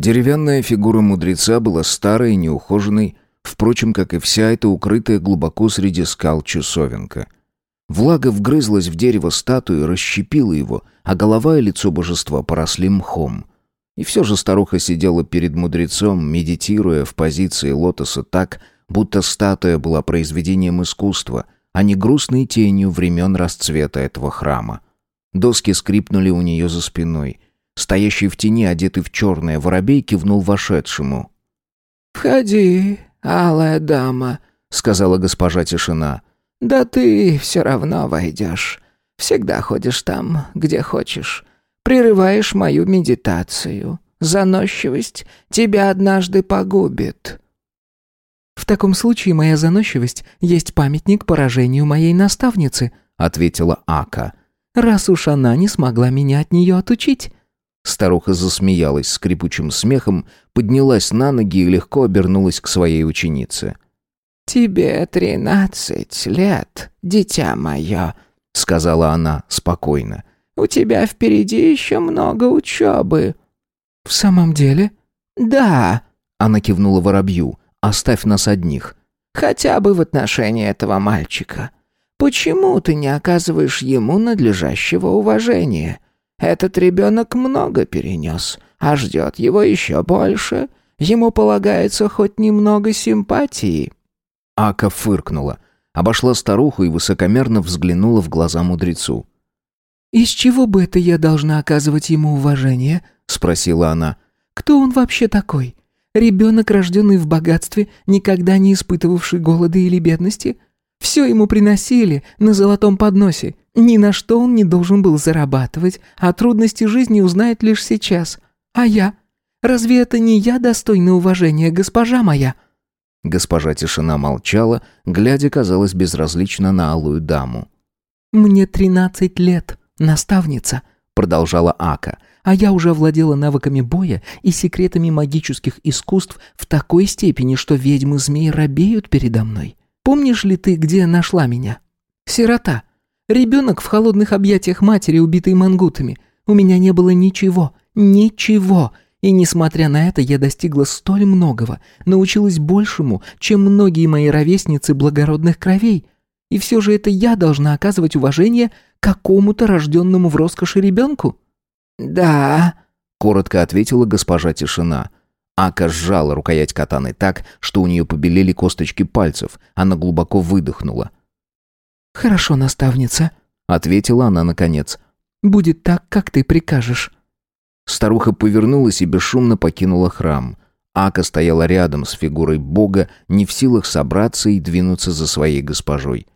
Деревянная фигура мудреца была старой и неухоженной, впрочем, как и вся эта укрытая глубоко среди скал часовенка. Влага вгрызлась в дерево статуи, расщепила его, а голова и лицо божества поросли мхом. И все же старуха сидела перед мудрецом, медитируя в позиции лотоса так, будто статуя была произведением искусства, а не грустной тенью времен расцвета этого храма. Доски скрипнули у нее за спиной. Стоящий в тени, одетый в черное, воробей кивнул вошедшему. «Входи, алая дама», — сказала госпожа Тишина. «Да ты все равно войдешь. Всегда ходишь там, где хочешь. Прерываешь мою медитацию. Заносчивость тебя однажды погубит». «В таком случае моя заносчивость есть памятник поражению моей наставницы», — ответила Ака раз уж она не смогла меня от нее отучить». Старуха засмеялась скрипучим смехом, поднялась на ноги и легко обернулась к своей ученице. «Тебе тринадцать лет, дитя мое», — сказала она спокойно. «У тебя впереди еще много учебы». «В самом деле?» «Да», — она кивнула воробью. «Оставь нас одних». «Хотя бы в отношении этого мальчика. Почему ты не оказываешь ему надлежащего уважения? Этот ребенок много перенес, а ждет его еще больше. Ему полагается хоть немного симпатии». Ака фыркнула, обошла старуху и высокомерно взглянула в глаза мудрецу. «Из чего бы это я должна оказывать ему уважение?» — спросила она. «Кто он вообще такой? Ребенок, рожденный в богатстве, никогда не испытывавший голода или бедности?» Все ему приносили на золотом подносе. Ни на что он не должен был зарабатывать, а трудности жизни узнает лишь сейчас. А я? Разве это не я достойна уважения, госпожа моя?» Госпожа Тишина молчала, глядя, казалось, безразлично на алую даму. «Мне тринадцать лет, наставница», — продолжала Ака, «а я уже овладела навыками боя и секретами магических искусств в такой степени, что ведьмы-змеи робеют передо мной. Помнишь ли ты, где нашла меня? Сирота. Ребенок в холодных объятиях матери, убитой мангутами. У меня не было ничего. Ничего. И несмотря на это, я достигла столь многого, научилась большему, чем многие мои ровесницы благородных кровей. И все же это я должна оказывать уважение какому-то рожденному в роскоши ребенку?» «Да», — коротко ответила госпожа Тишина. Ака сжала рукоять катаны так, что у нее побелели косточки пальцев. Она глубоко выдохнула. «Хорошо, наставница», — ответила она наконец. «Будет так, как ты прикажешь». Старуха повернулась и бесшумно покинула храм. Ака стояла рядом с фигурой бога, не в силах собраться и двинуться за своей госпожой.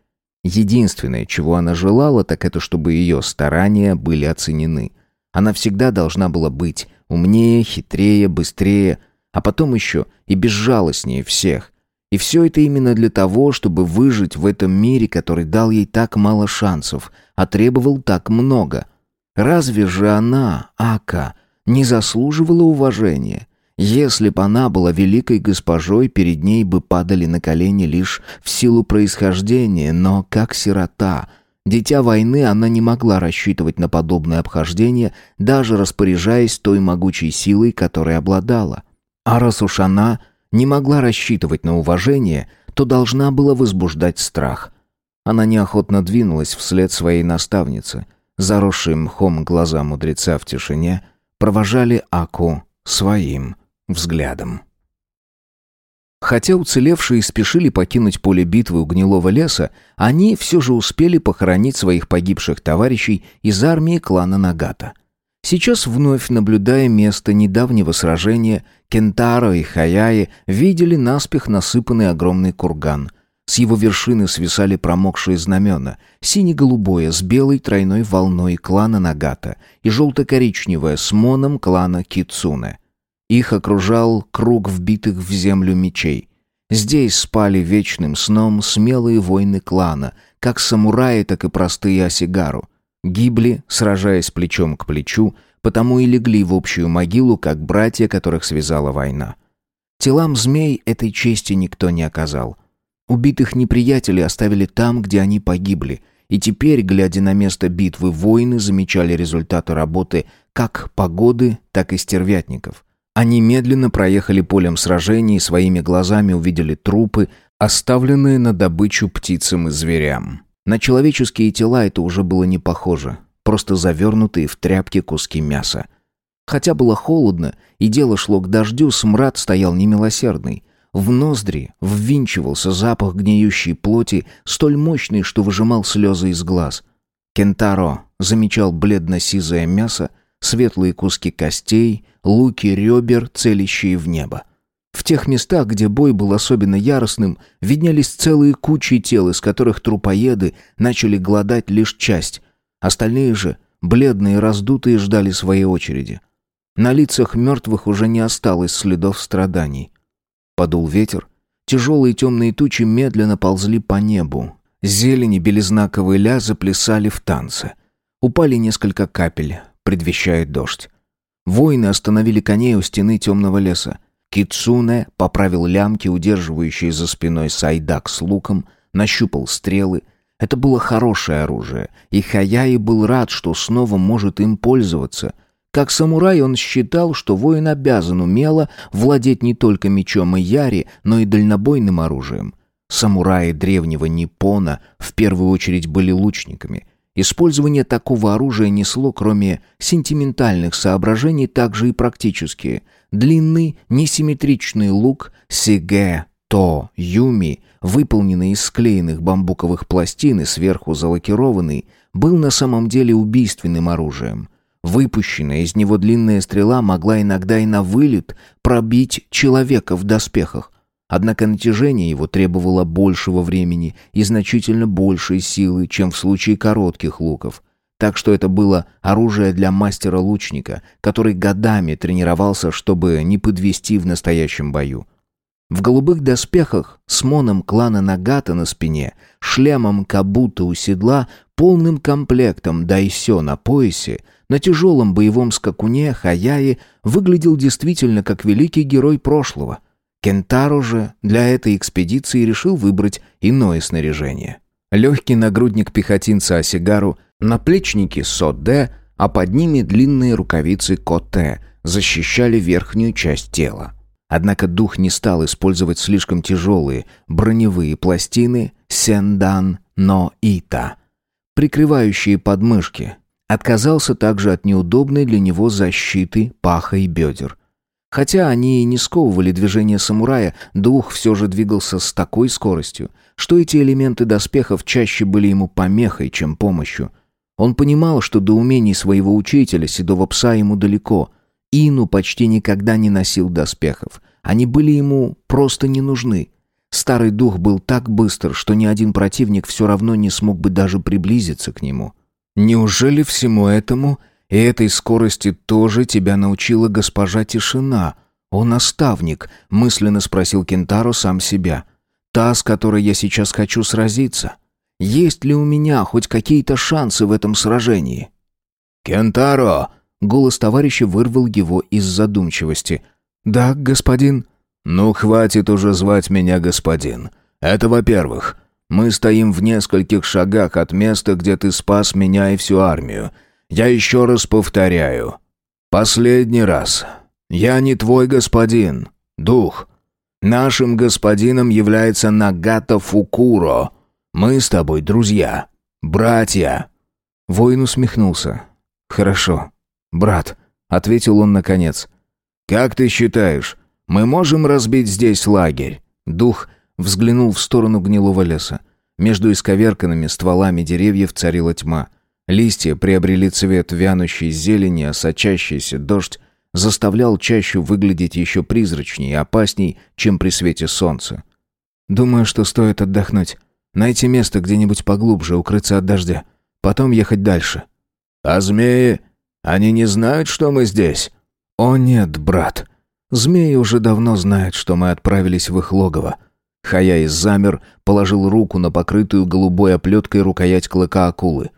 Единственное, чего она желала, так это чтобы ее старания были оценены. Она всегда должна была быть умнее, хитрее, быстрее, а потом еще и безжалостнее всех. И все это именно для того, чтобы выжить в этом мире, который дал ей так мало шансов, а требовал так много. Разве же она, Ака, не заслуживала уважения? Если бы она была великой госпожой, перед ней бы падали на колени лишь в силу происхождения, но как сирота — Дитя войны, она не могла рассчитывать на подобное обхождение, даже распоряжаясь той могучей силой, которой обладала. А раз уж она не могла рассчитывать на уважение, то должна была возбуждать страх. Она неохотно двинулась вслед своей наставницы. Заросшие мхом глаза мудреца в тишине провожали Аку своим взглядом. Хотя уцелевшие спешили покинуть поле битвы у гнилого леса, они все же успели похоронить своих погибших товарищей из армии клана Нагата – Сейчас, вновь наблюдая место недавнего сражения, Кентаро и Хаяи видели наспех насыпанный огромный курган. С его вершины свисали промокшие знамена, сине-голубое с белой тройной волной клана Нагата и желто-коричневое с моном клана Кицуне. Их окружал круг вбитых в землю мечей. Здесь спали вечным сном смелые воины клана, как самураи, так и простые осигару — Гибли, сражаясь плечом к плечу, потому и легли в общую могилу, как братья, которых связала война. Телам змей этой чести никто не оказал. Убитых неприятелей оставили там, где они погибли, и теперь, глядя на место битвы, воины замечали результаты работы как погоды, так и стервятников. Они медленно проехали полем сражений и своими глазами увидели трупы, оставленные на добычу птицам и зверям. На человеческие тела это уже было не похоже, просто завернутые в тряпки куски мяса. Хотя было холодно, и дело шло к дождю, смрад стоял немилосердный. В ноздри ввинчивался запах гниющей плоти, столь мощный, что выжимал слезы из глаз. Кентаро замечал бледно-сизое мясо, светлые куски костей, луки ребер, целящие в небо. В тех местах, где бой был особенно яростным, виднелись целые кучи тел, из которых трупоеды начали глодать лишь часть. Остальные же, бледные и раздутые, ждали своей очереди. На лицах мертвых уже не осталось следов страданий. Подул ветер. Тяжелые темные тучи медленно ползли по небу. Зелени белизна ковыля заплясали в танце. Упали несколько капель, предвещая дождь. Воины остановили коней у стены темного леса. Кицуне поправил лямки, удерживающие за спиной сайдак с луком, нащупал стрелы. Это было хорошее оружие, и Хаяи был рад, что снова может им пользоваться — как самурай он считал, что воин обязан умело владеть не только мечом и яри, но и дальнобойным оружием. Самураи древнего Ниппона в первую очередь были лучниками. Использование такого оружия несло, кроме сентиментальных соображений, также и практические. Длинный, несимметричный лук сиге то юми, выполненный из склеенных бамбуковых пластин и сверху залакированный, был на самом деле убийственным оружием – Выпущенная из него длинная стрела могла иногда и на вылет пробить человека в доспехах. Однако натяжение его требовало большего времени и значительно большей силы, чем в случае коротких луков. Так что это было оружие для мастера-лучника, который годами тренировался, чтобы не подвести в настоящем бою. В голубых доспехах, с моном клана Нагата на спине, шлемом Кабута у седла, полным комплектом дайсё на поясе, на тяжелом боевом скакуне Хаяи выглядел действительно как великий герой прошлого. Кентаро же для этой экспедиции решил выбрать иное снаряжение. Легкий нагрудник пехотинца Осигару, наплечники Соде, а под ними длинные рукавицы Коте защищали верхнюю часть тела. Однако дух не стал использовать слишком тяжелые броневые пластины Сендан но Ита, прикрывающие подмышки. Отказался также от неудобной для него защиты паха и бедер. Хотя они и не сковывали движение самурая, дух все же двигался с такой скоростью, что эти элементы доспехов чаще были ему помехой, чем помощью. Он понимал, что до умений своего учителя, седого пса, ему далеко, Ину почти никогда не носил доспехов. Они были ему просто не нужны. Старый дух был так быстр, что ни один противник все равно не смог бы даже приблизиться к нему. «Неужели всему этому и этой скорости тоже тебя научила госпожа Тишина? О, наставник!» — мысленно спросил Кентаро сам себя. «Та, с которой я сейчас хочу сразиться. Есть ли у меня хоть какие-то шансы в этом сражении?» «Кентаро!» Голос товарища вырвал его из задумчивости. «Да, господин». «Ну, хватит уже звать меня господин. Это во-первых. Мы стоим в нескольких шагах от места, где ты спас меня и всю армию. Я еще раз повторяю. Последний раз. Я не твой господин, дух. Нашим господином является Нагата Фукуро. Мы с тобой друзья, братья». Воин усмехнулся. «Хорошо. «Брат», — ответил он наконец. «Как ты считаешь, мы можем разбить здесь лагерь?» Дух взглянул в сторону гнилого леса. Между исковерканными стволами деревьев царила тьма. Листья приобрели цвет вянущей зелени, а сочащийся дождь заставлял чащу выглядеть еще призрачнее и опасней, чем при свете солнца. «Думаю, что стоит отдохнуть. Найти место где-нибудь поглубже, укрыться от дождя. Потом ехать дальше». «А змеи? Они не знают, что мы здесь?» «О нет, брат. Змеи уже давно знают, что мы отправились в их логово». Хаяис замер, положил руку на покрытую голубой оплеткой рукоять клыка акулы.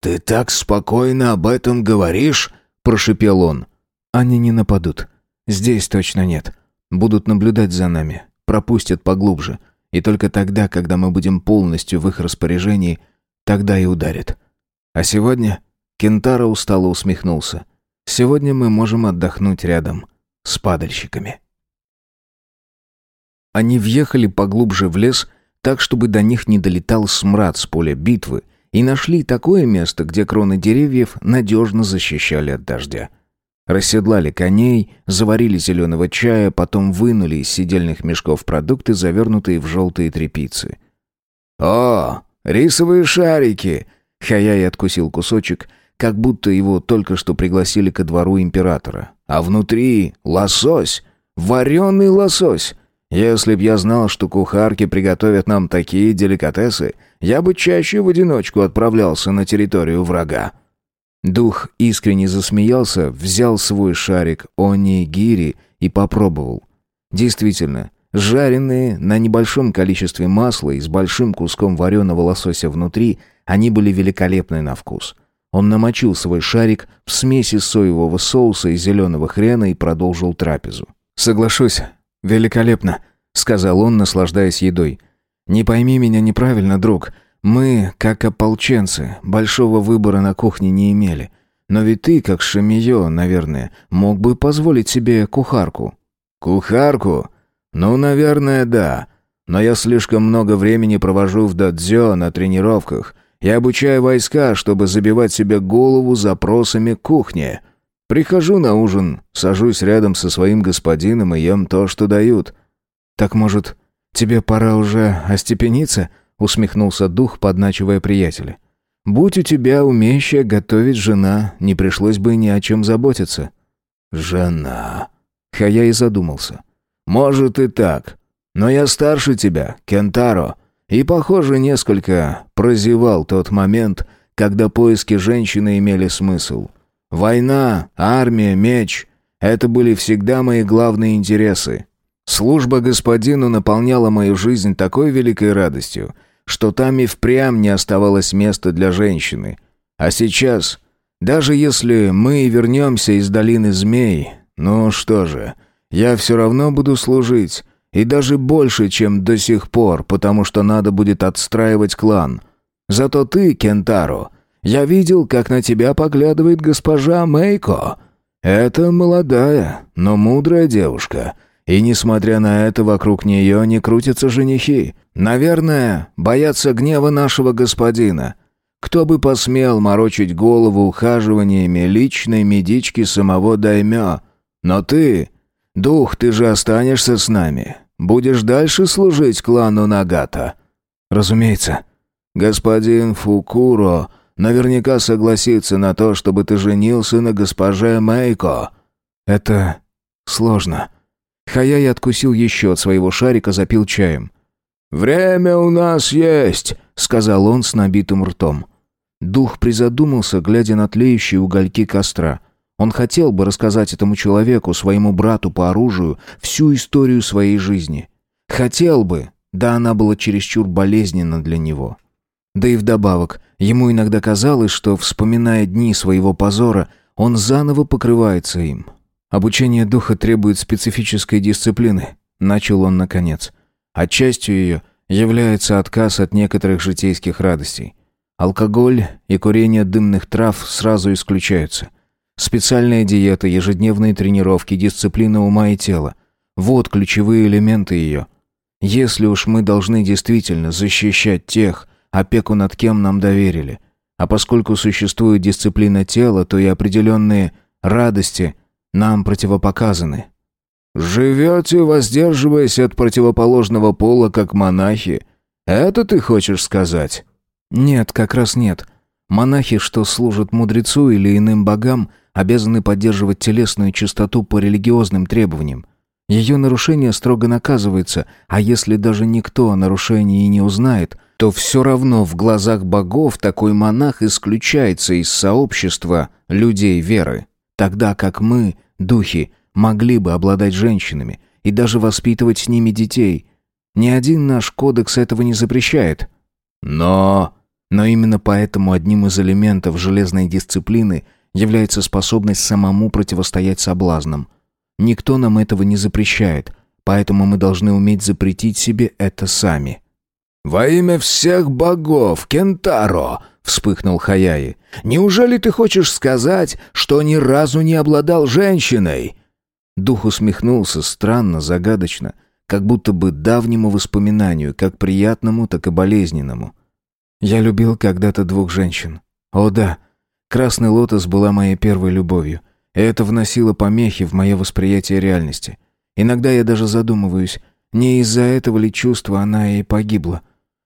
«Ты так спокойно об этом говоришь?» – прошипел он. «Они не нападут. Здесь точно нет. Будут наблюдать за нами, пропустят поглубже. И только тогда, когда мы будем полностью в их распоряжении, тогда и ударят. А сегодня...» Кентара устало усмехнулся. «Сегодня мы можем отдохнуть рядом. с падальщиками. Они въехали поглубже в лес, так, чтобы до них не долетал смрад с поля битвы, и нашли такое место, где кроны деревьев надежно защищали от дождя. Расседлали коней, заварили зеленого чая, потом вынули из сидельных мешков продукты, завернутые в желтые тряпицы. «О, рисовые шарики!» Хаяй откусил кусочек, как будто его только что пригласили ко двору императора. «А внутри лосось! Вареный лосось! Если б я знал, что кухарки приготовят нам такие деликатесы, я бы чаще в одиночку отправлялся на территорию врага». Дух искренне засмеялся, взял свой шарик они-гири и попробовал. Действительно, жареные на небольшом количестве масла и с большим куском вареного лосося внутри, они были великолепны на вкус. Он намочил свой шарик в смеси соевого соуса и зеленого хрена и продолжил трапезу. «Соглашусь, великолепно», — сказал он, наслаждаясь едой. «Не пойми меня неправильно, друг. Мы, как ополченцы, большого выбора на кухне не имели. Но ведь ты, как Шамиё, наверное, мог бы позволить себе кухарку». «Кухарку? Ну, наверное, да. Но я слишком много времени провожу в дадзё на тренировках и обучаю войска, чтобы забивать себе голову запросами к кухне. Прихожу на ужин, сажусь рядом со своим господином и ем то, что дают». «Так, может, тебе пора уже остепениться?» Усмехнулся дух, подначивая приятеля. Будь у тебя умеющая готовить жена, не пришлось бы ни о чем заботиться. Жена. Хая и задумался. Может и так. Но я старше тебя, Кентаро, и, похоже, несколько прозевал тот момент, когда поиски женщины имели смысл. Война, армия, меч — это были всегда мои главные интересы. Служба господину наполняла мою жизнь такой великой радостью — что там и впрямь не оставалось места для женщины. А сейчас, даже если мы вернемся из долины змей, ну что же, я все равно буду служить, и даже больше, чем до сих пор, потому что надо будет отстраивать клан. Зато ты, Кентаро, я видел, как на тебя поглядывает госпожа Мейко. Это молодая, но мудрая девушка — и несмотря на это, вокруг нее не крутятся женихи. Наверное, боятся гнева нашего господина. Кто бы посмел морочить голову ухаживаниями личной медички самого Даймё? Но ты, дух, ты же останешься с нами. Будешь дальше служить клану Нагата? Разумеется. Господин Фукуро наверняка согласится на то, чтобы ты женился на госпоже Мэйко. Это сложно. Хаяй откусил еще от своего шарика, запил чаем. «Время у нас есть», — сказал он с набитым ртом. Дух призадумался, глядя на тлеющие угольки костра. Он хотел бы рассказать этому человеку, своему брату по оружию, всю историю своей жизни. Хотел бы, да она была чересчур болезненна для него. Да и вдобавок, ему иногда казалось, что, вспоминая дни своего позора, он заново покрывается им. Обучение духа требует специфической дисциплины, начал он наконец. А частью ее является отказ от некоторых житейских радостей. Алкоголь и курение дымных трав сразу исключаются. Специальная диета, ежедневные тренировки, дисциплина ума и тела. Вот ключевые элементы ее. Если уж мы должны действительно защищать тех, опеку над кем нам доверили. А поскольку существует дисциплина тела, то и определенные радости нам противопоказаны. Живете, воздерживаясь от противоположного пола, как монахи? Это ты хочешь сказать? Нет, как раз нет. Монахи, что служат мудрецу или иным богам, обязаны поддерживать телесную чистоту по религиозным требованиям. Ее нарушение строго наказывается, а если даже никто о нарушении не узнает, то все равно в глазах богов такой монах исключается из сообщества людей веры тогда как мы, духи, могли бы обладать женщинами и даже воспитывать с ними детей. Ни один наш кодекс этого не запрещает. Но... Но именно поэтому одним из элементов железной дисциплины является способность самому противостоять соблазнам. Никто нам этого не запрещает, поэтому мы должны уметь запретить себе это сами. «Во имя всех богов, Кентаро!» — вспыхнул Хаяи. «Неужели ты хочешь сказать, что ни разу не обладал женщиной?» Дух усмехнулся странно, загадочно, как будто бы давнему воспоминанию, как приятному, так и болезненному. Я любил когда-то двух женщин. О да, Красный лотос была моей первой любовью. И это вносило помехи в мое восприятие реальности. Иногда я даже задумываюсь, не из-за этого ли чувства она и погибла.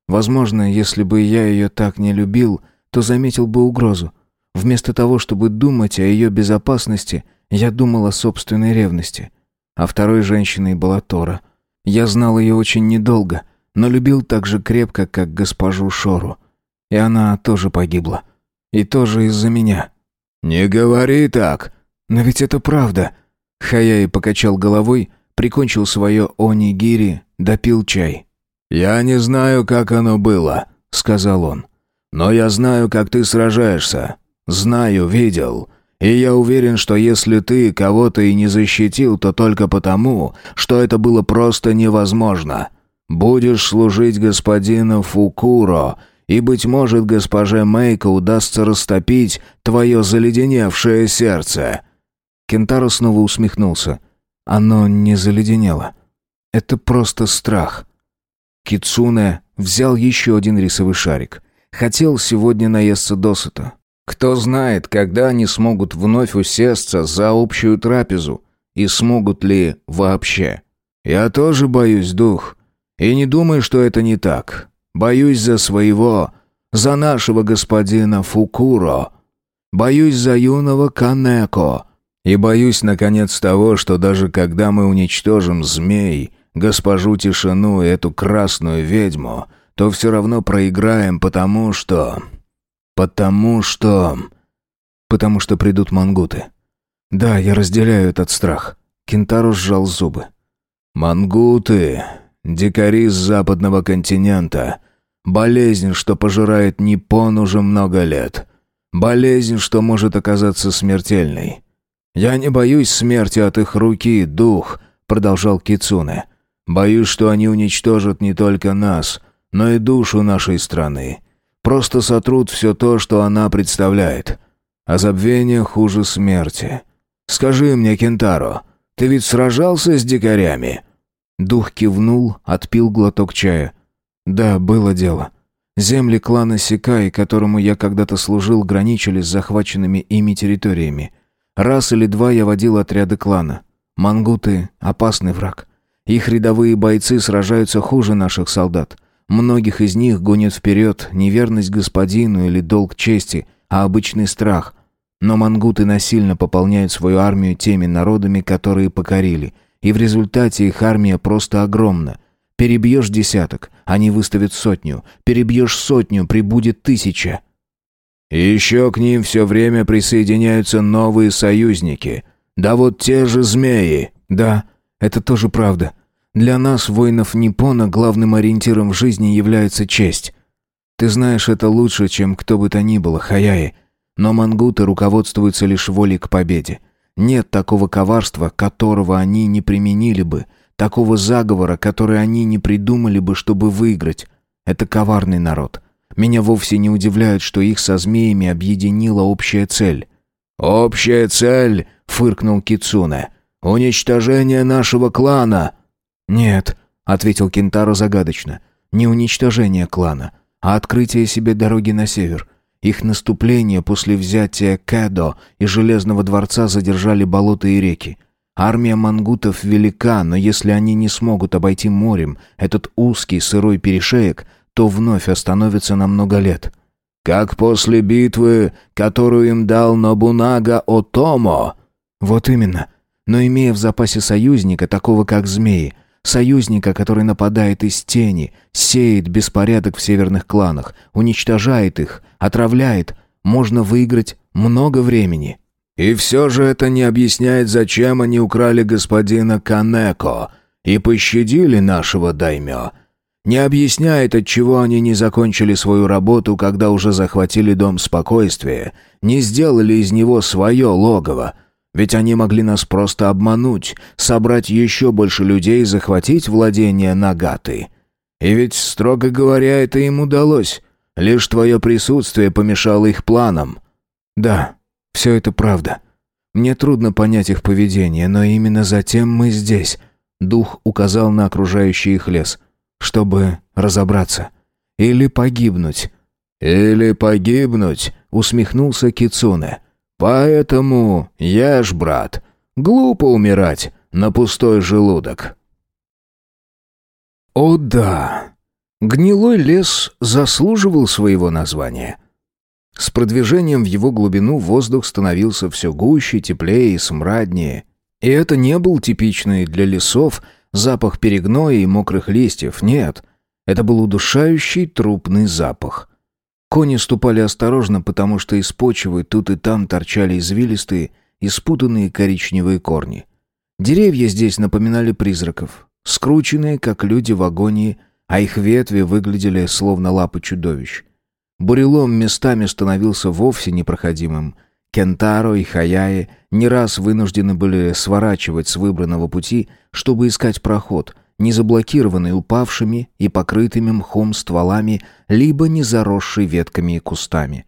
Возможно, если бы я ее так не любил, то заметил бы угрозу. Вместо того, чтобы думать о ее безопасности, я думал о собственной ревности. А второй женщиной была Тора. Я знал ее очень недолго, но любил так же крепко, как госпожу Шору. И она тоже погибла. И тоже из-за меня. «Не говори так!» «Но ведь это правда!» Хаяи покачал головой, прикончил свое онигири, допил чай. «Я не знаю, как оно было», — сказал он. «Но я знаю, как ты сражаешься. Знаю, видел. И я уверен, что если ты кого-то и не защитил, то только потому, что это было просто невозможно. Будешь служить господину Фукуро, и, быть может, госпоже Мейко удастся растопить твое заледеневшее сердце». Кентаро снова усмехнулся. Оно не заледенело. Это просто страх. Кицуне взял еще один рисовый шарик. Хотел сегодня наесться досыта. Кто знает, когда они смогут вновь усесться за общую трапезу. И смогут ли вообще. «Я тоже боюсь, дух. И не думай, что это не так. Боюсь за своего, за нашего господина Фукуро. Боюсь за юного Канеко. И боюсь, наконец, того, что даже когда мы уничтожим змей, госпожу Тишину и эту красную ведьму, то все равно проиграем, потому что... Потому что... Потому что придут мангуты. Да, я разделяю этот страх. Кентаро сжал зубы. Мангуты, дикари с западного континента. Болезнь, что пожирает Ниппон уже много лет. Болезнь, что может оказаться смертельной. «Я не боюсь смерти от их руки, дух», — продолжал Кицуне. «Боюсь, что они уничтожат не только нас, но и душу нашей страны. Просто сотрут все то, что она представляет. А забвение хуже смерти. Скажи мне, Кентаро, ты ведь сражался с дикарями?» Дух кивнул, отпил глоток чая. «Да, было дело. Земли клана Сикай, которому я когда-то служил, граничили с захваченными ими территориями. Раз или два я водил отряды клана. Мангуты — опасный враг. Их рядовые бойцы сражаются хуже наших солдат. Многих из них гонит вперед неверность господину или долг чести, а обычный страх. Но мангуты насильно пополняют свою армию теми народами, которые покорили. И в результате их армия просто огромна. Перебьешь десяток, они выставят сотню. Перебьешь сотню, прибудет тысяча. Еще к ним все время присоединяются новые союзники. Да вот те же змеи. Да, это тоже правда. Для нас, воинов Ниппона, главным ориентиром в жизни является честь. Ты знаешь это лучше, чем кто бы то ни было, Хаяи. Но мангуты руководствуются лишь волей к победе. Нет такого коварства, которого они не применили бы, такого заговора, который они не придумали бы, чтобы выиграть. Это коварный народ. Меня вовсе не удивляет, что их со змеями объединила общая цель. «Общая цель!» — фыркнул Кицуне. «Уничтожение нашего клана!» «Нет», — ответил Кентаро загадочно. «Не уничтожение клана, а открытие себе дороги на север. Их наступление после взятия Кэдо и Железного дворца задержали болота и реки. Армия мангутов велика, но если они не смогут обойти морем этот узкий сырой перешеек, то вновь остановится на много лет. Как после битвы, которую им дал Нобунага Отомо. Вот именно. Но имея в запасе союзника, такого как змеи, союзника, который нападает из тени, сеет беспорядок в северных кланах, уничтожает их, отравляет, можно выиграть много времени. И все же это не объясняет, зачем они украли господина Канеко и пощадили нашего даймё. Не объясняет, отчего они не закончили свою работу, когда уже захватили дом спокойствия, не сделали из него свое логово. Ведь они могли нас просто обмануть, собрать еще больше людей и захватить владение Нагаты. И ведь, строго говоря, это им удалось. Лишь твое присутствие помешало их планам. Да, все это правда. Мне трудно понять их поведение, но именно затем мы здесь. Дух указал на окружающий их лес, чтобы разобраться. Или погибнуть. Или погибнуть, усмехнулся Кицуне. Поэтому ешь, брат. Глупо умирать на пустой желудок. О да, гнилой лес заслуживал своего названия. С продвижением в его глубину воздух становился все гуще, теплее и смраднее. И это не был типичный для лесов запах перегноя и мокрых листьев, нет. Это был удушающий трупный запах. Кони ступали осторожно, потому что из почвы тут и там торчали извилистые и спутанные коричневые корни. Деревья здесь напоминали призраков, скрученные, как люди в агонии, а их ветви выглядели словно лапы чудовищ. Бурелом местами становился вовсе непроходимым. Кентаро и Хаяи не раз вынуждены были сворачивать с выбранного пути, чтобы искать проход, не заблокированный упавшими и покрытыми мхом стволами, либо не заросший ветками и кустами.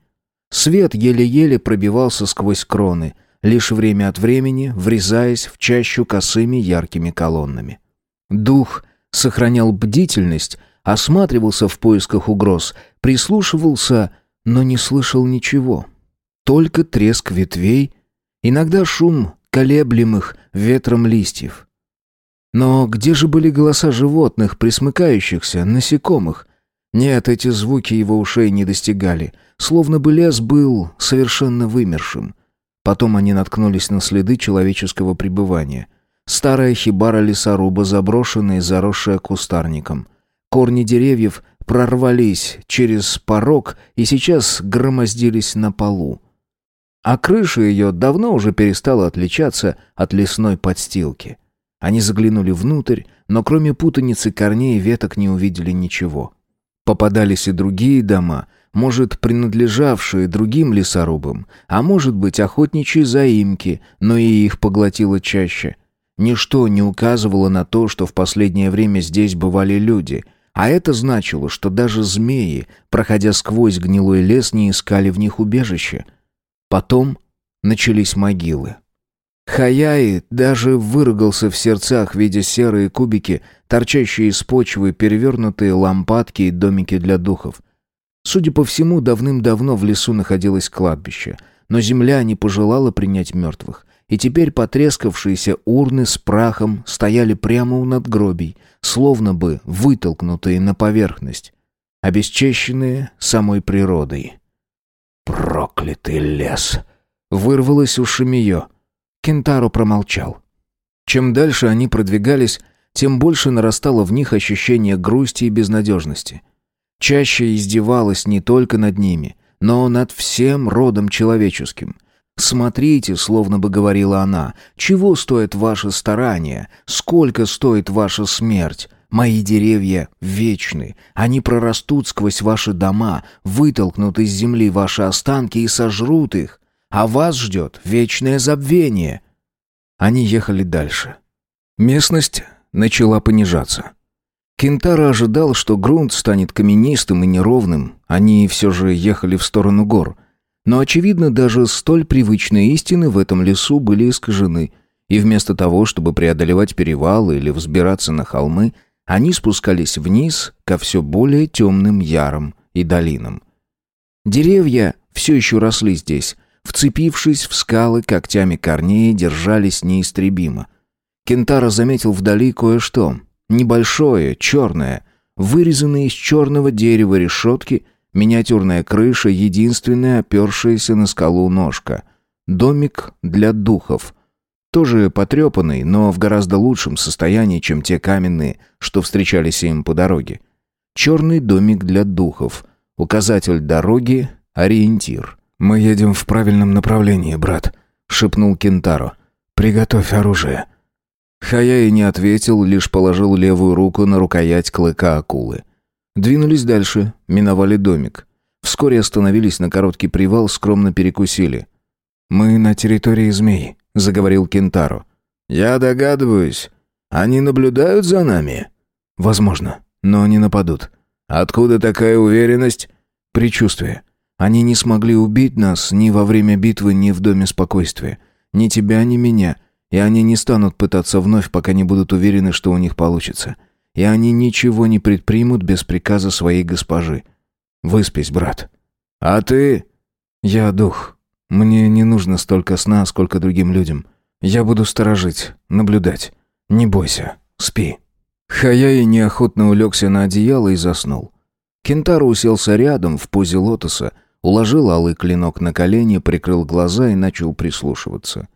Свет еле-еле пробивался сквозь кроны, лишь время от времени врезаясь в чащу косыми яркими колоннами. Дух сохранял бдительность, осматривался в поисках угроз, прислушивался, но не слышал ничего. Только треск ветвей, иногда шум колеблемых ветром листьев. Но где же были голоса животных, присмыкающихся, насекомых? Нет, эти звуки его ушей не достигали, словно бы лес был совершенно вымершим. Потом они наткнулись на следы человеческого пребывания. Старая хибара лесоруба, заброшенная и заросшая кустарником. Корни деревьев прорвались через порог и сейчас громоздились на полу. А крыша ее давно уже перестала отличаться от лесной подстилки. Они заглянули внутрь, но кроме путаницы корней и веток не увидели ничего. Попадались и другие дома, может, принадлежавшие другим лесорубам, а может быть, охотничьи заимки, но и их поглотило чаще. Ничто не указывало на то, что в последнее время здесь бывали люди — а это значило, что даже змеи, проходя сквозь гнилой лес, не искали в них убежище. Потом начались могилы. Хаяи даже выругался в сердцах, видя серые кубики, торчащие из почвы, перевернутые лампадки и домики для духов. Судя по всему, давным-давно в лесу находилось кладбище, но земля не пожелала принять мертвых и теперь потрескавшиеся урны с прахом стояли прямо у надгробий, словно бы вытолкнутые на поверхность, обесчещенные самой природой. «Проклятый лес!» — вырвалось у Шемиё. Кентаро промолчал. Чем дальше они продвигались, тем больше нарастало в них ощущение грусти и безнадежности. Чаще издевалась не только над ними, но над всем родом человеческим — «Смотрите», — словно бы говорила она, — «чего стоят ваши старания? Сколько стоит ваша смерть? Мои деревья вечны. Они прорастут сквозь ваши дома, вытолкнут из земли ваши останки и сожрут их. А вас ждет вечное забвение». Они ехали дальше. Местность начала понижаться. Кентара ожидал, что грунт станет каменистым и неровным. Они все же ехали в сторону гор — но, очевидно, даже столь привычные истины в этом лесу были искажены, и вместо того, чтобы преодолевать перевалы или взбираться на холмы, они спускались вниз ко все более темным ярам и долинам. Деревья все еще росли здесь, вцепившись в скалы когтями корней, держались неистребимо. Кентара заметил вдали кое-что, небольшое, черное, вырезанные из черного дерева решетки — Миниатюрная крыша, единственная опершаяся на скалу ножка. Домик для духов. Тоже потрепанный, но в гораздо лучшем состоянии, чем те каменные, что встречались им по дороге. Черный домик для духов. Указатель дороги, ориентир. «Мы едем в правильном направлении, брат», — шепнул Кентаро. «Приготовь оружие». Хаяи не ответил, лишь положил левую руку на рукоять клыка акулы. Двинулись дальше, миновали домик. Вскоре остановились на короткий привал, скромно перекусили. «Мы на территории змей», — заговорил Кентаро. «Я догадываюсь. Они наблюдают за нами?» «Возможно, но не нападут». «Откуда такая уверенность?» «Предчувствие. Они не смогли убить нас ни во время битвы, ни в Доме спокойствия. Ни тебя, ни меня. И они не станут пытаться вновь, пока не будут уверены, что у них получится. И они ничего не предпримут без приказа своей госпожи. Выспись, брат. А ты? Я дух. Мне не нужно столько сна, сколько другим людям. Я буду сторожить, наблюдать. Не бойся, спи. Хаяи неохотно улегся на одеяло и заснул. Кентару уселся рядом в позе лотоса, уложил алый клинок на колени, прикрыл глаза и начал прислушиваться.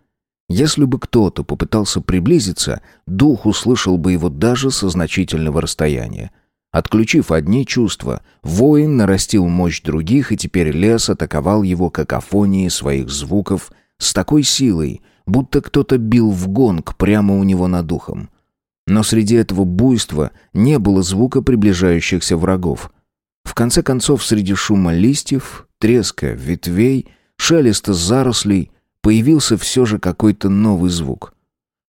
Если бы кто-то попытался приблизиться, дух услышал бы его даже со значительного расстояния. Отключив одни чувства, воин нарастил мощь других, и теперь лес атаковал его какофонией своих звуков с такой силой, будто кто-то бил в гонг прямо у него над духом. Но среди этого буйства не было звука приближающихся врагов. В конце концов, среди шума листьев, треска ветвей, шелеста зарослей появился все же какой-то новый звук.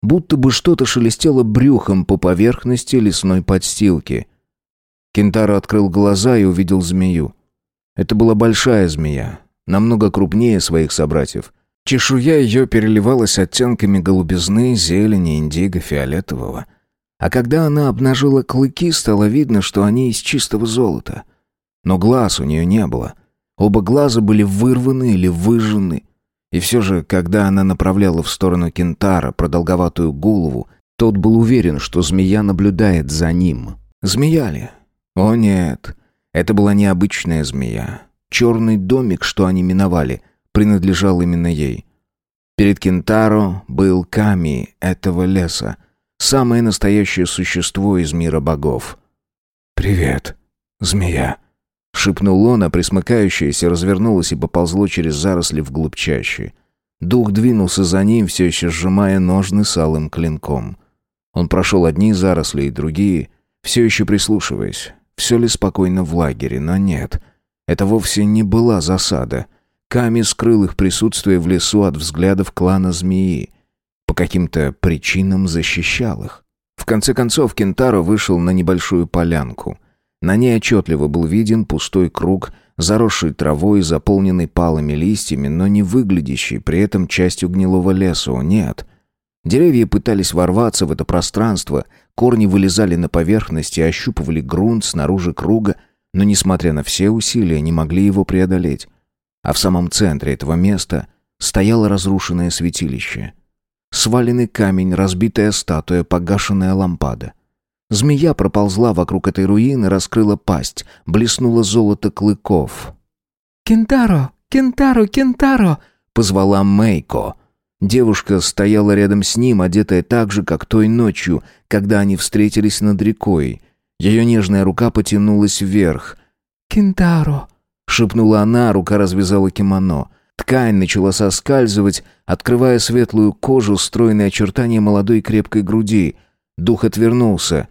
Будто бы что-то шелестело брюхом по поверхности лесной подстилки. Кентаро открыл глаза и увидел змею. Это была большая змея, намного крупнее своих собратьев. Чешуя ее переливалась оттенками голубизны, зелени, индиго, фиолетового. А когда она обнажила клыки, стало видно, что они из чистого золота. Но глаз у нее не было. Оба глаза были вырваны или выжжены. И все же, когда она направляла в сторону Кентара продолговатую голову, тот был уверен, что змея наблюдает за ним. Змея ли? О нет, это была необычная змея. Черный домик, что они миновали, принадлежал именно ей. Перед Кентаро был Ками этого леса, самое настоящее существо из мира богов. «Привет, змея», Шепнул он, а присмыкающееся развернулось и поползло через заросли вглубь чащи. Дух двинулся за ним, все еще сжимая ножны с алым клинком. Он прошел одни заросли и другие, все еще прислушиваясь, все ли спокойно в лагере, но нет. Это вовсе не была засада. Ками скрыл их присутствие в лесу от взглядов клана змеи. По каким-то причинам защищал их. В конце концов Кентаро вышел на небольшую полянку — на ней отчетливо был виден пустой круг, заросший травой, заполненный палыми листьями, но не выглядящий при этом частью гнилого леса, нет. Деревья пытались ворваться в это пространство, корни вылезали на поверхность и ощупывали грунт снаружи круга, но, несмотря на все усилия, не могли его преодолеть. А в самом центре этого места стояло разрушенное святилище. Сваленный камень, разбитая статуя, погашенная лампада — Змея проползла вокруг этой руины, раскрыла пасть, блеснуло золото клыков. «Кентаро! Кентаро! Кентаро!» — позвала Мейко. Девушка стояла рядом с ним, одетая так же, как той ночью, когда они встретились над рекой. Ее нежная рука потянулась вверх. «Кентаро!» — шепнула она, рука развязала кимоно. Ткань начала соскальзывать, открывая светлую кожу, стройные очертания молодой крепкой груди. Дух отвернулся —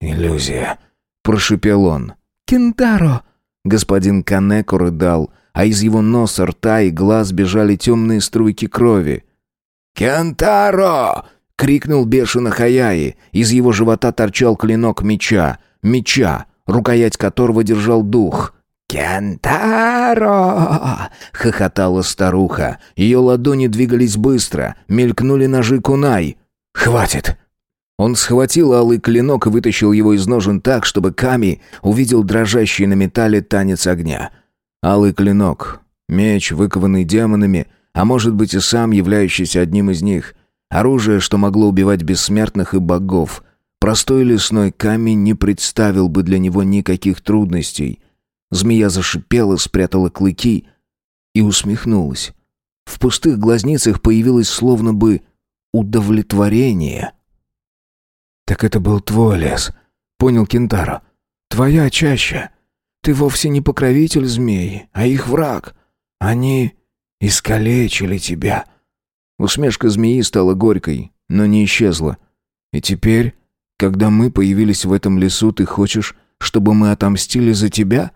«Иллюзия», — прошипел он. «Кентаро!» Господин Канеко рыдал, а из его носа, рта и глаз бежали темные струйки крови. «Кентаро!» — крикнул бешено Хаяи. Из его живота торчал клинок меча. Меча, рукоять которого держал дух. «Кентаро!» — хохотала старуха. Ее ладони двигались быстро, мелькнули ножи кунай. «Хватит!» Он схватил алый клинок и вытащил его из ножен так, чтобы Ками увидел дрожащий на металле танец огня. Алый клинок, меч, выкованный демонами, а может быть и сам являющийся одним из них. Оружие, что могло убивать бессмертных и богов. Простой лесной камень не представил бы для него никаких трудностей. Змея зашипела, спрятала клыки и усмехнулась. В пустых глазницах появилось словно бы удовлетворение — «Так это был твой лес», — понял Кентаро. «Твоя чаща. Ты вовсе не покровитель змеи, а их враг. Они искалечили тебя». Усмешка змеи стала горькой, но не исчезла. «И теперь, когда мы появились в этом лесу, ты хочешь, чтобы мы отомстили за тебя?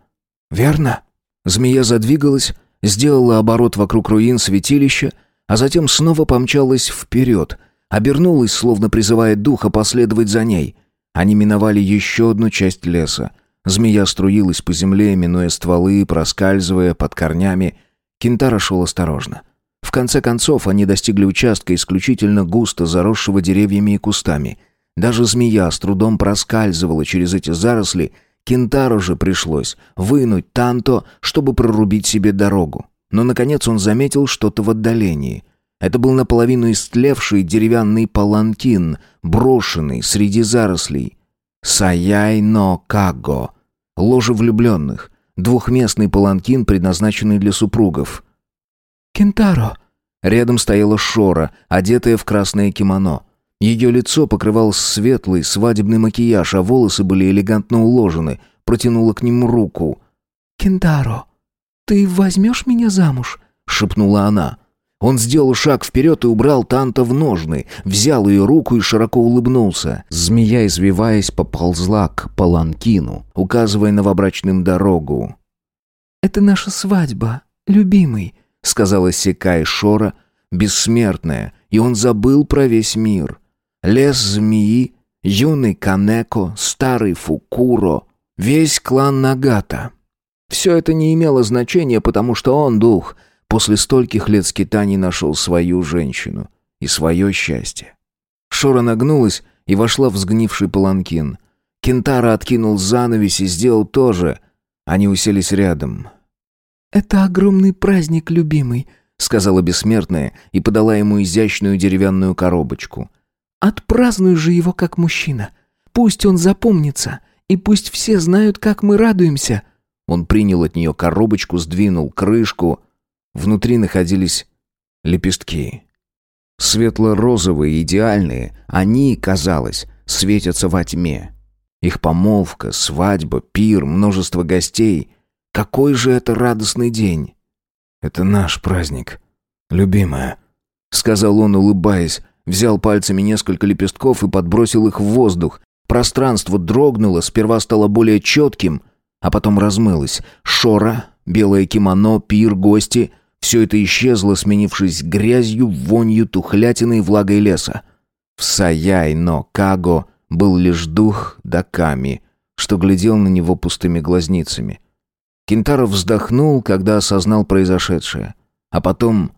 Верно?» Змея задвигалась, сделала оборот вокруг руин святилища, а затем снова помчалась вперед — Обернулась, словно призывая духа последовать за ней. Они миновали еще одну часть леса. Змея струилась по земле, минуя стволы, проскальзывая под корнями. Кентара шел осторожно. В конце концов, они достигли участка исключительно густо заросшего деревьями и кустами. Даже змея с трудом проскальзывала через эти заросли, Кентару же пришлось вынуть Танто, чтобы прорубить себе дорогу. Но, наконец, он заметил что-то в отдалении. Это был наполовину истлевший деревянный паланкин, брошенный среди зарослей. Саяй но Каго. Ложе влюбленных. Двухместный паланкин, предназначенный для супругов. «Кентаро!» Рядом стояла Шора, одетая в красное кимоно. Ее лицо покрывал светлый свадебный макияж, а волосы были элегантно уложены. Протянула к нему руку. «Кентаро, ты возьмешь меня замуж?» — шепнула она. Он сделал шаг вперед и убрал Танта в ножны, взял ее руку и широко улыбнулся. Змея, извиваясь, поползла к паланкину, указывая новобрачным дорогу. «Это наша свадьба, любимый», — сказала Секай Шора, бессмертная, и он забыл про весь мир. Лес змеи, юный Канеко, старый Фукуро, весь клан Нагата. Все это не имело значения, потому что он, дух, после стольких лет скитаний нашел свою женщину и свое счастье. Шора нагнулась и вошла в сгнивший паланкин. Кентара откинул занавес и сделал то же. Они уселись рядом. «Это огромный праздник, любимый», — сказала бессмертная и подала ему изящную деревянную коробочку — Отпразднуй же его как мужчина. Пусть он запомнится, и пусть все знают, как мы радуемся». Он принял от нее коробочку, сдвинул крышку. Внутри находились лепестки. Светло-розовые, идеальные, они, казалось, светятся во тьме. Их помолвка, свадьба, пир, множество гостей. Какой же это радостный день! «Это наш праздник, любимая», — сказал он, улыбаясь, Взял пальцами несколько лепестков и подбросил их в воздух. Пространство дрогнуло, сперва стало более четким, а потом размылось. Шора, белое кимоно, пир, гости — все это исчезло, сменившись грязью, вонью, тухлятиной и влагой леса. В Саяй-но Каго был лишь дух Даками, что глядел на него пустыми глазницами. Кентаров вздохнул, когда осознал произошедшее. А потом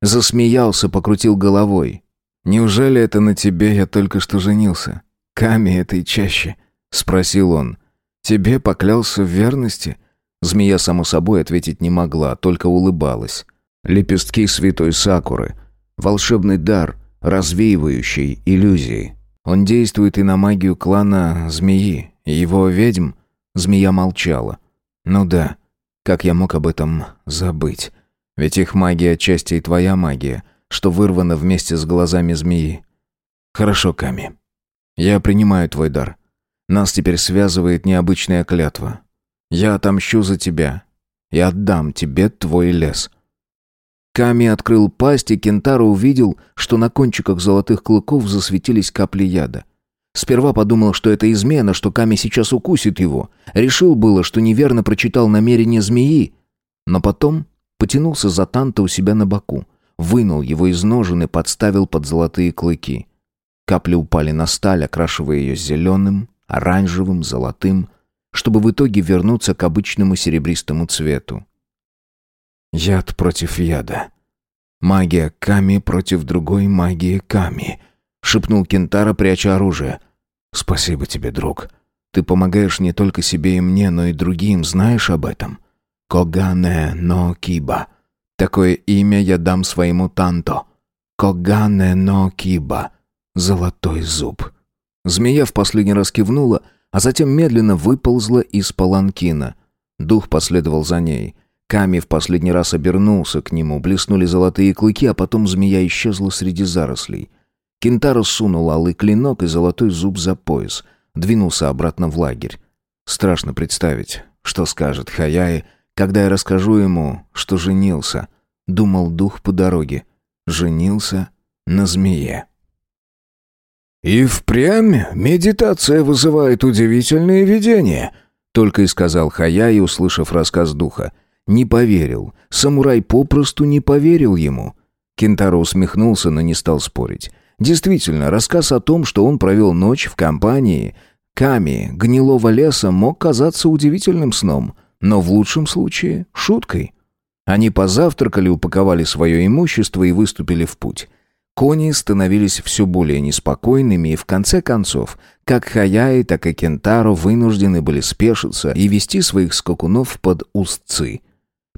засмеялся, покрутил головой. «Неужели это на тебе я только что женился? Ками этой чаще?» — спросил он. «Тебе поклялся в верности?» Змея, само собой, ответить не могла, только улыбалась. Лепестки святой сакуры. Волшебный дар, развеивающий иллюзии. Он действует и на магию клана змеи, его ведьм. Змея молчала. «Ну да, как я мог об этом забыть? Ведь их магия отчасти и твоя магия что вырвано вместе с глазами змеи. «Хорошо, Ками. Я принимаю твой дар. Нас теперь связывает необычная клятва. Я отомщу за тебя и отдам тебе твой лес». Ками открыл пасть, и Кентаро увидел, что на кончиках золотых клыков засветились капли яда. Сперва подумал, что это измена, что Ками сейчас укусит его. Решил было, что неверно прочитал намерение змеи. Но потом потянулся за Танта у себя на боку вынул его из ножен и подставил под золотые клыки. Капли упали на сталь, окрашивая ее зеленым, оранжевым, золотым, чтобы в итоге вернуться к обычному серебристому цвету. Яд против яда. Магия Ками против другой магии Ками, шепнул Кентара, пряча оружие. Спасибо тебе, друг. Ты помогаешь не только себе и мне, но и другим, знаешь об этом? Когане но Киба. Такое имя я дам своему танто. Когане но Киба. Золотой зуб. Змея в последний раз кивнула, а затем медленно выползла из паланкина. Дух последовал за ней. Ками в последний раз обернулся к нему, блеснули золотые клыки, а потом змея исчезла среди зарослей. Кентаро сунул алый клинок и золотой зуб за пояс, двинулся обратно в лагерь. Страшно представить, что скажет Хаяи, когда я расскажу ему, что женился, думал дух по дороге. Женился на змее. «И впрямь медитация вызывает удивительные видения», только и сказал Хаяи, услышав рассказ духа. Не поверил. Самурай попросту не поверил ему. Кентаро усмехнулся, но не стал спорить. Действительно, рассказ о том, что он провел ночь в компании Ками гнилого леса мог казаться удивительным сном, но в лучшем случае шуткой. Они позавтракали, упаковали свое имущество и выступили в путь. Кони становились все более неспокойными, и в конце концов, как Хаяи, так и Кентаро вынуждены были спешиться и вести своих скакунов под устцы.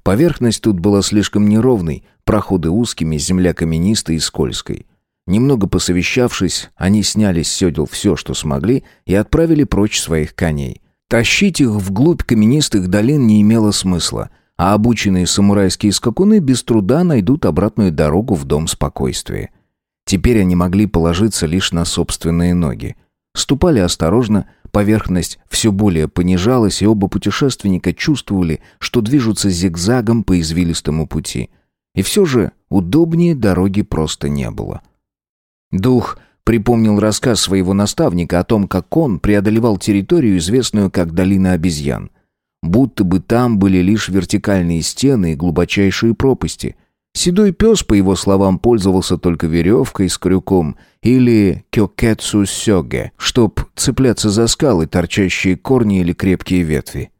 Поверхность тут была слишком неровной, проходы узкими, земля каменистой и скользкой. Немного посовещавшись, они сняли с седел все, что смогли, и отправили прочь своих коней. Тащить их вглубь каменистых долин не имело смысла, а обученные самурайские скакуны без труда найдут обратную дорогу в дом спокойствия. Теперь они могли положиться лишь на собственные ноги. Ступали осторожно, поверхность все более понижалась, и оба путешественника чувствовали, что движутся зигзагом по извилистому пути. И все же удобнее дороги просто не было. Дух припомнил рассказ своего наставника о том, как он преодолевал территорию, известную как Долина обезьян. Будто бы там были лишь вертикальные стены и глубочайшие пропасти – Седой пес, по его словам, пользовался только веревкой с крюком или кёкетсу сёге, чтоб цепляться за скалы, торчащие корни или крепкие ветви.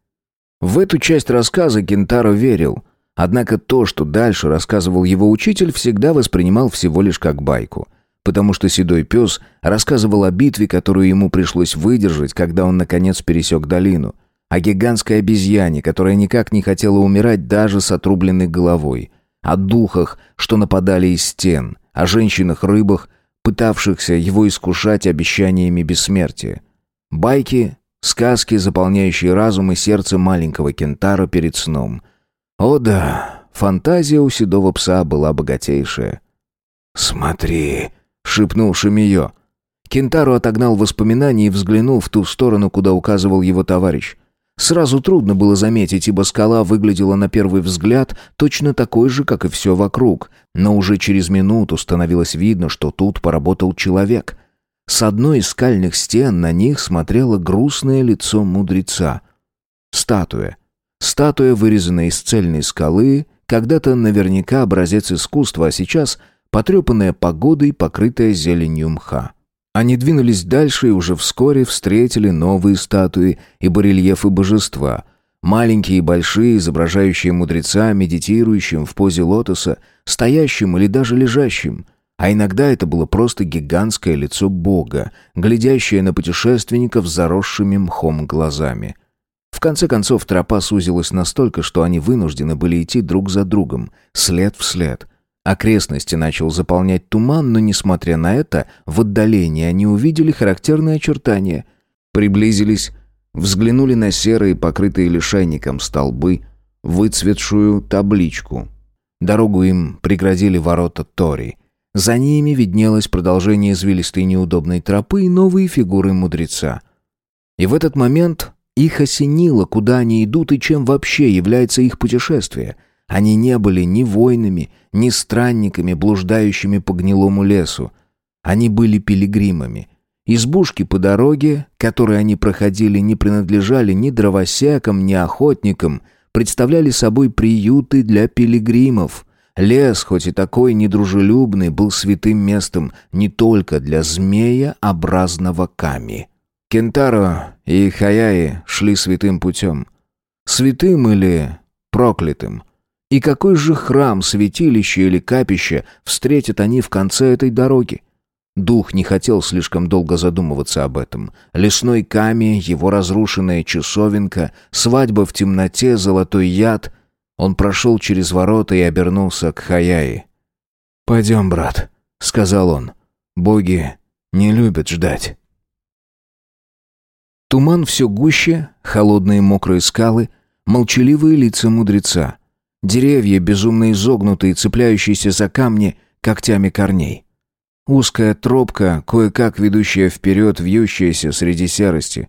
В эту часть рассказа Кентаро верил, однако то, что дальше рассказывал его учитель, всегда воспринимал всего лишь как байку, потому что седой пес рассказывал о битве, которую ему пришлось выдержать, когда он наконец пересек долину, о гигантской обезьяне, которая никак не хотела умирать даже с отрубленной головой – о духах, что нападали из стен, о женщинах-рыбах, пытавшихся его искушать обещаниями бессмертия. Байки, сказки, заполняющие разум и сердце маленького кентара перед сном. О да, фантазия у седого пса была богатейшая. «Смотри», — шепнул Шамиё. Кентару отогнал воспоминания и взглянул в ту сторону, куда указывал его товарищ. Сразу трудно было заметить, ибо скала выглядела на первый взгляд точно такой же, как и все вокруг, но уже через минуту становилось видно, что тут поработал человек. С одной из скальных стен на них смотрело грустное лицо мудреца. Статуя. Статуя, вырезанная из цельной скалы, когда-то наверняка образец искусства, а сейчас потрепанная погодой, покрытая зеленью мха. Они двинулись дальше и уже вскоре встретили новые статуи и барельефы божества. Маленькие и большие, изображающие мудреца, медитирующим в позе лотоса, стоящим или даже лежащим. А иногда это было просто гигантское лицо Бога, глядящее на путешественников заросшими мхом глазами. В конце концов, тропа сузилась настолько, что они вынуждены были идти друг за другом, след в след — Окрестности начал заполнять туман, но, несмотря на это, в отдалении они увидели характерные очертания. Приблизились, взглянули на серые, покрытые лишайником столбы, выцветшую табличку. Дорогу им преградили ворота Тори. За ними виднелось продолжение извилистой неудобной тропы и новые фигуры мудреца. И в этот момент их осенило, куда они идут и чем вообще является их путешествие — они не были ни воинами, ни странниками, блуждающими по гнилому лесу. Они были пилигримами. Избушки по дороге, которые они проходили, не принадлежали ни дровосекам, ни охотникам, представляли собой приюты для пилигримов. Лес, хоть и такой недружелюбный, был святым местом не только для змея-образного Ками. Кентаро и Хаяи шли святым путем. Святым или проклятым – и какой же храм, святилище или капище встретят они в конце этой дороги? Дух не хотел слишком долго задумываться об этом. Лесной камень, его разрушенная часовенка, свадьба в темноте, золотой яд. Он прошел через ворота и обернулся к Хаяи. «Пойдем, брат», — сказал он. «Боги не любят ждать». Туман все гуще, холодные мокрые скалы, молчаливые лица мудреца — Деревья, безумно изогнутые, цепляющиеся за камни когтями корней. Узкая тропка, кое-как ведущая вперед, вьющаяся среди серости.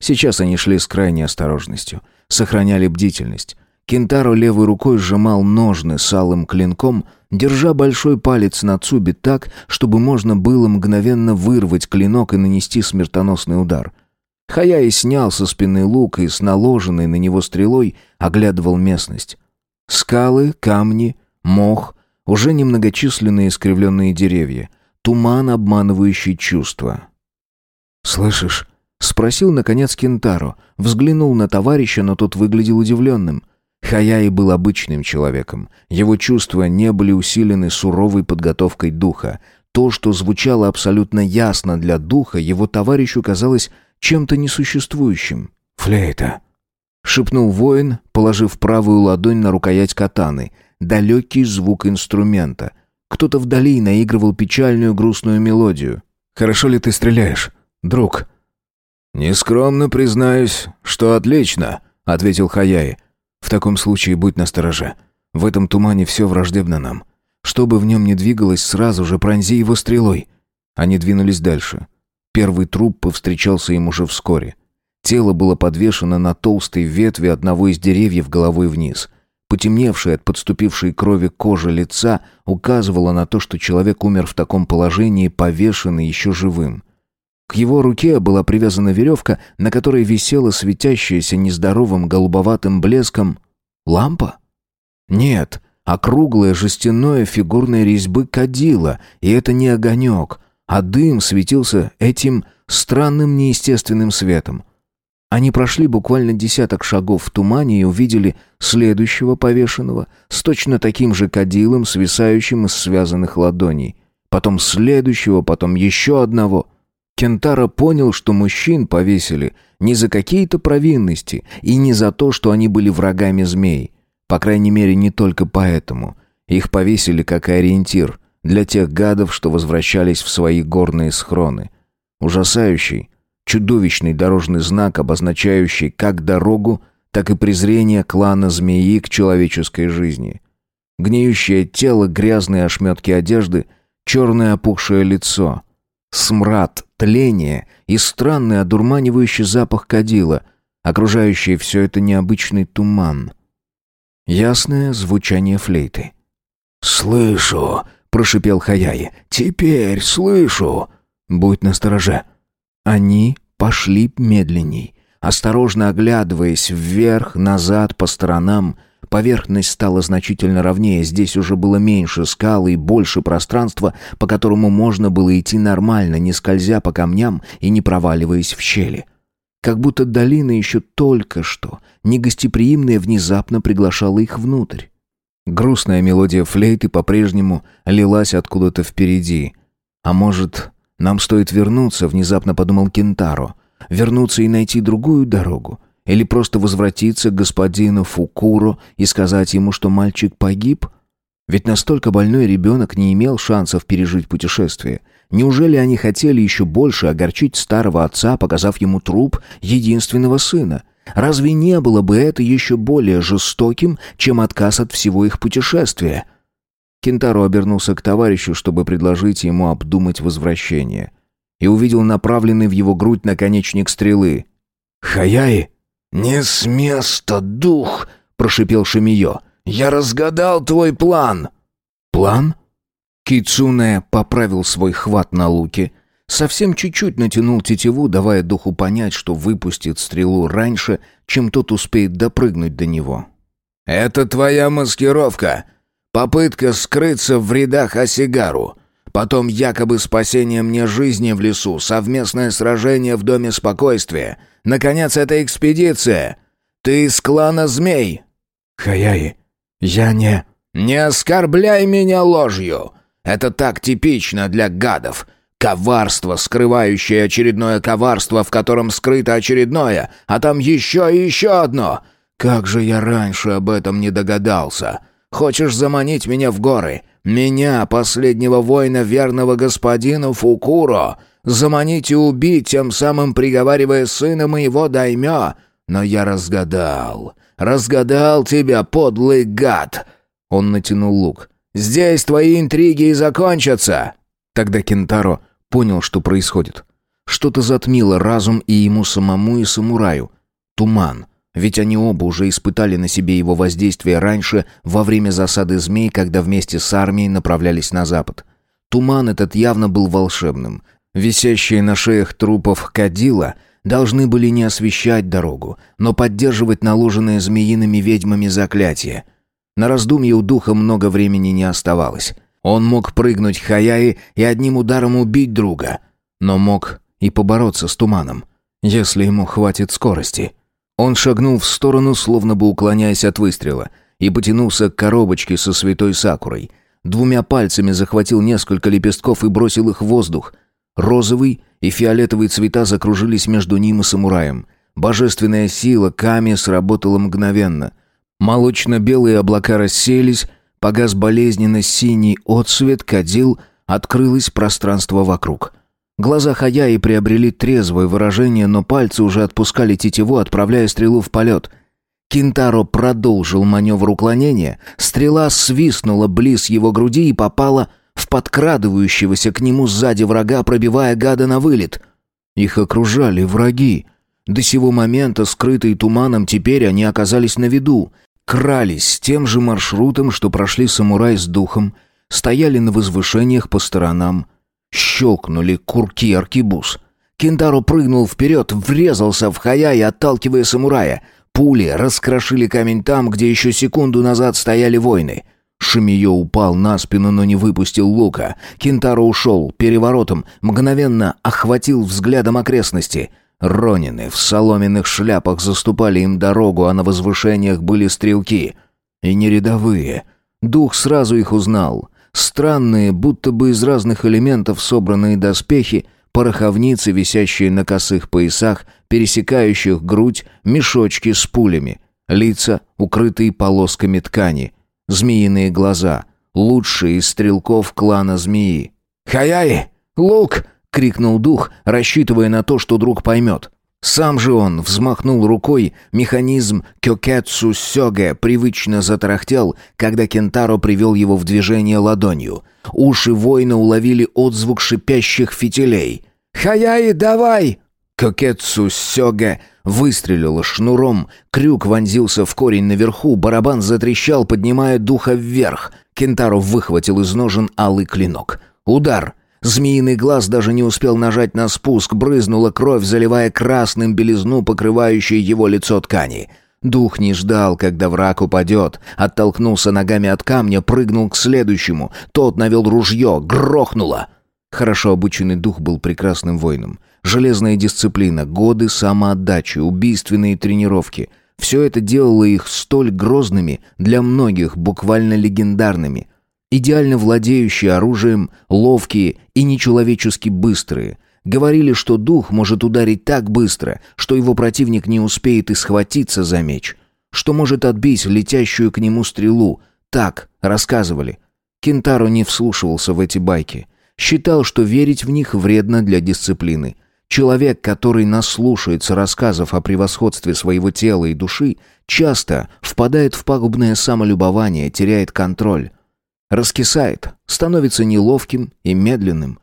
Сейчас они шли с крайней осторожностью, сохраняли бдительность. Кентаро левой рукой сжимал ножны с алым клинком, держа большой палец на цубе так, чтобы можно было мгновенно вырвать клинок и нанести смертоносный удар. Хаяи снял со спины лук и с наложенной на него стрелой оглядывал местность. Скалы, камни, мох, уже немногочисленные искривленные деревья, туман, обманывающий чувства. «Слышишь?» — спросил, наконец, Кентаро. Взглянул на товарища, но тот выглядел удивленным. Хаяи был обычным человеком. Его чувства не были усилены суровой подготовкой духа. То, что звучало абсолютно ясно для духа, его товарищу казалось чем-то несуществующим. «Флейта», — шепнул воин, положив правую ладонь на рукоять катаны. Далекий звук инструмента. Кто-то вдали наигрывал печальную грустную мелодию. «Хорошо ли ты стреляешь, друг?» «Нескромно признаюсь, что отлично», — ответил Хаяи. «В таком случае будь настороже. В этом тумане все враждебно нам. Что бы в нем ни двигалось, сразу же пронзи его стрелой». Они двинулись дальше. Первый труп повстречался им уже вскоре. Тело было подвешено на толстой ветви одного из деревьев головой вниз. Потемневшая от подступившей крови кожа лица указывала на то, что человек умер в таком положении, повешенный еще живым. К его руке была привязана веревка, на которой висела светящаяся нездоровым голубоватым блеском лампа. Нет, округлое жестяное фигурной резьбы кадило, и это не огонек, а дым светился этим странным неестественным светом. Они прошли буквально десяток шагов в тумане и увидели следующего повешенного с точно таким же кадилом, свисающим из связанных ладоней. Потом следующего, потом еще одного — Кентара понял, что мужчин повесили не за какие-то провинности и не за то, что они были врагами змей. По крайней мере, не только поэтому. Их повесили как ориентир для тех гадов, что возвращались в свои горные схроны. Ужасающий, чудовищный дорожный знак, обозначающий как дорогу, так и презрение клана змеи к человеческой жизни. Гниющее тело, грязные ошметки одежды, черное опухшее лицо — смрад, тление и странный одурманивающий запах кадила, окружающий все это необычный туман. Ясное звучание флейты. «Слышу!» — прошипел Хаяи. «Теперь слышу!» «Будь настороже!» Они пошли медленней, осторожно оглядываясь вверх, назад, по сторонам — Поверхность стала значительно ровнее, здесь уже было меньше скал и больше пространства, по которому можно было идти нормально, не скользя по камням и не проваливаясь в щели. Как будто долина еще только что, негостеприимная, внезапно приглашала их внутрь. Грустная мелодия флейты по-прежнему лилась откуда-то впереди. «А может, нам стоит вернуться?» — внезапно подумал Кентаро. «Вернуться и найти другую дорогу?» Или просто возвратиться к господину Фукуро и сказать ему, что мальчик погиб? Ведь настолько больной ребенок не имел шансов пережить путешествие. Неужели они хотели еще больше огорчить старого отца, показав ему труп единственного сына? Разве не было бы это еще более жестоким, чем отказ от всего их путешествия? Кентаро обернулся к товарищу, чтобы предложить ему обдумать возвращение. И увидел направленный в его грудь наконечник стрелы. «Хаяи!» «Не с места, дух!» — прошипел Шимиё. «Я разгадал твой план!» «План?» Кицуне поправил свой хват на луке, совсем чуть-чуть натянул тетиву, давая духу понять, что выпустит стрелу раньше, чем тот успеет допрыгнуть до него. «Это твоя маскировка. Попытка скрыться в рядах Осигару. Потом якобы спасение мне жизни в лесу, совместное сражение в Доме Спокойствия. Наконец, эта экспедиция. Ты из клана змей». «Хаяи, я не...» «Не оскорбляй меня ложью. Это так типично для гадов. Коварство, скрывающее очередное коварство, в котором скрыто очередное, а там еще и еще одно. Как же я раньше об этом не догадался. Хочешь заманить меня в горы? Меня, последнего воина верного господину Фукуро?» заманить и убить, тем самым приговаривая сына моего даймё. Но я разгадал, разгадал тебя, подлый гад!» Он натянул лук. «Здесь твои интриги и закончатся!» Тогда Кентаро понял, что происходит. Что-то затмило разум и ему самому, и самураю. Туман. Ведь они оба уже испытали на себе его воздействие раньше, во время засады змей, когда вместе с армией направлялись на запад. Туман этот явно был волшебным. Висящие на шеях трупов кадила должны были не освещать дорогу, но поддерживать наложенные змеиными ведьмами заклятие. На раздумье у духа много времени не оставалось. Он мог прыгнуть Хаяи и одним ударом убить друга, но мог и побороться с туманом, если ему хватит скорости. Он шагнул в сторону, словно бы уклоняясь от выстрела, и потянулся к коробочке со святой сакурой. Двумя пальцами захватил несколько лепестков и бросил их в воздух. Розовый и фиолетовый цвета закружились между ним и самураем. Божественная сила Ками сработала мгновенно. Молочно-белые облака рассеялись, погас болезненно синий отсвет, кадил, открылось пространство вокруг. Глаза Хаяи приобрели трезвое выражение, но пальцы уже отпускали тетиву, отправляя стрелу в полет. Кинтаро продолжил маневр уклонения, стрела свистнула близ его груди и попала в подкрадывающегося к нему сзади врага, пробивая гада на вылет. Их окружали враги. До сего момента, скрытые туманом, теперь они оказались на виду. Крались тем же маршрутом, что прошли самурай с духом, стояли на возвышениях по сторонам. Щелкнули курки аркибуз. Кентаро прыгнул вперед, врезался в Хаяи, отталкивая самурая. Пули раскрошили камень там, где еще секунду назад стояли воины. Шамиё упал на спину, но не выпустил лука. Кентаро ушел переворотом, мгновенно охватил взглядом окрестности. Ронины в соломенных шляпах заступали им дорогу, а на возвышениях были стрелки. И не рядовые. Дух сразу их узнал. Странные, будто бы из разных элементов собранные доспехи, пороховницы, висящие на косых поясах, пересекающих грудь, мешочки с пулями, лица, укрытые полосками ткани — Змеиные глаза. Лучшие из стрелков клана змеи. «Хаяи! Лук!» — крикнул дух, рассчитывая на то, что друг поймет. Сам же он взмахнул рукой, механизм Кёкетсу Сёге привычно затарахтел, когда Кентаро привел его в движение ладонью. Уши воина уловили отзвук шипящих фитилей. «Хаяи, давай!» Кокетсу Сёга выстрелила шнуром, крюк вонзился в корень наверху, барабан затрещал, поднимая духа вверх. Кентаро выхватил из ножен алый клинок. Удар! Змеиный глаз даже не успел нажать на спуск, брызнула кровь, заливая красным белизну, покрывающей его лицо ткани. Дух не ждал, когда враг упадет. Оттолкнулся ногами от камня, прыгнул к следующему. Тот навел ружье, грохнуло. Хорошо обученный дух был прекрасным воином. Железная дисциплина, годы самоотдачи, убийственные тренировки — все это делало их столь грозными, для многих буквально легендарными. Идеально владеющие оружием, ловкие и нечеловечески быстрые. Говорили, что дух может ударить так быстро, что его противник не успеет и схватиться за меч. Что может отбить летящую к нему стрелу. Так рассказывали. Кентаро не вслушивался в эти байки. Считал, что верить в них вредно для дисциплины. Человек, который наслушается рассказов о превосходстве своего тела и души, часто впадает в пагубное самолюбование, теряет контроль. Раскисает, становится неловким и медленным.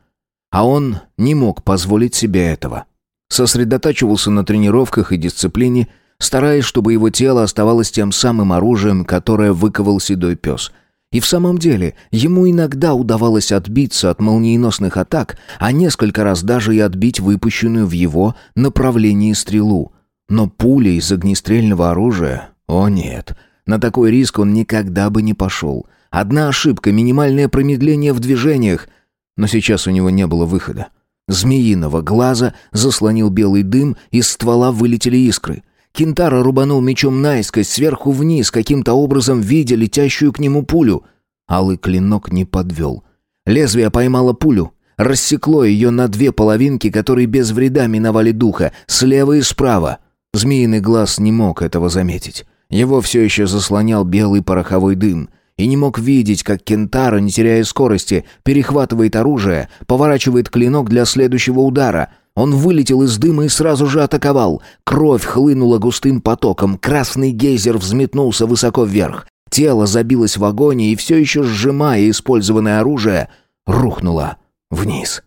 А он не мог позволить себе этого. Сосредотачивался на тренировках и дисциплине, стараясь, чтобы его тело оставалось тем самым оружием, которое выковал седой пес – и в самом деле, ему иногда удавалось отбиться от молниеносных атак, а несколько раз даже и отбить выпущенную в его направлении стрелу. Но пуля из огнестрельного оружия... О нет, на такой риск он никогда бы не пошел. Одна ошибка, минимальное промедление в движениях. Но сейчас у него не было выхода. Змеиного глаза заслонил белый дым, из ствола вылетели искры — Кентара рубанул мечом наискось, сверху вниз, каким-то образом видя летящую к нему пулю. Алый клинок не подвел. Лезвие поймало пулю, рассекло ее на две половинки, которые без вреда миновали духа, слева и справа. Змеиный глаз не мог этого заметить. Его все еще заслонял белый пороховой дым — и не мог видеть, как Кентара, не теряя скорости, перехватывает оружие, поворачивает клинок для следующего удара. Он вылетел из дыма и сразу же атаковал. Кровь хлынула густым потоком, красный гейзер взметнулся высоко вверх. Тело забилось в агонии и все еще сжимая использованное оружие, рухнуло вниз.